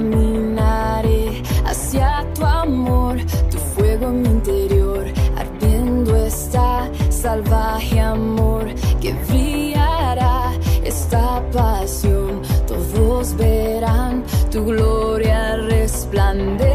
caminaré hacia tu amor, tu fuego en mi interior, ardiendo está salvaje amor que brillará esta pasión, todos verán tu gloria resplandecer.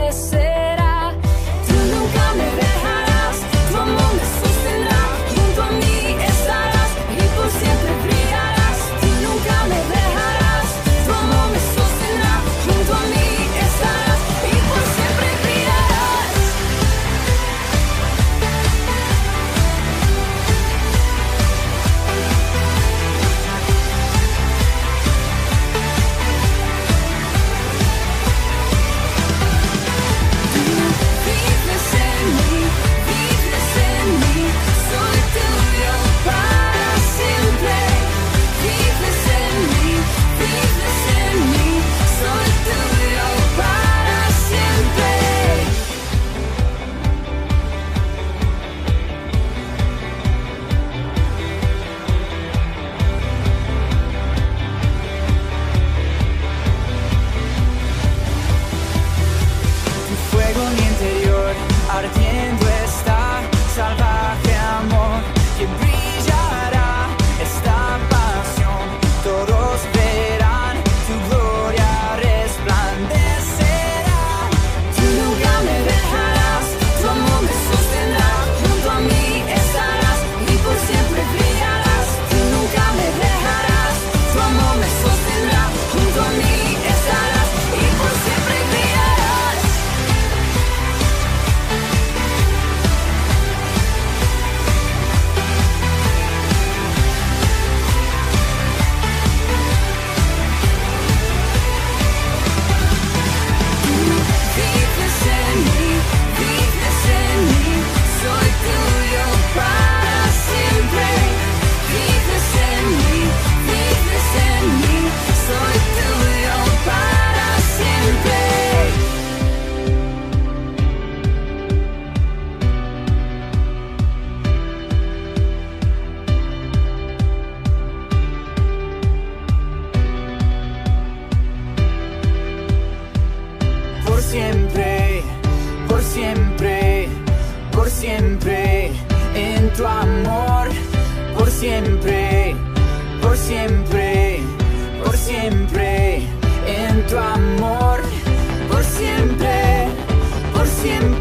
por siempre, por siempre, por siempre, en tu amor, por siempre, por siempre, por siempre, en tu amor, por siempre, por siempre.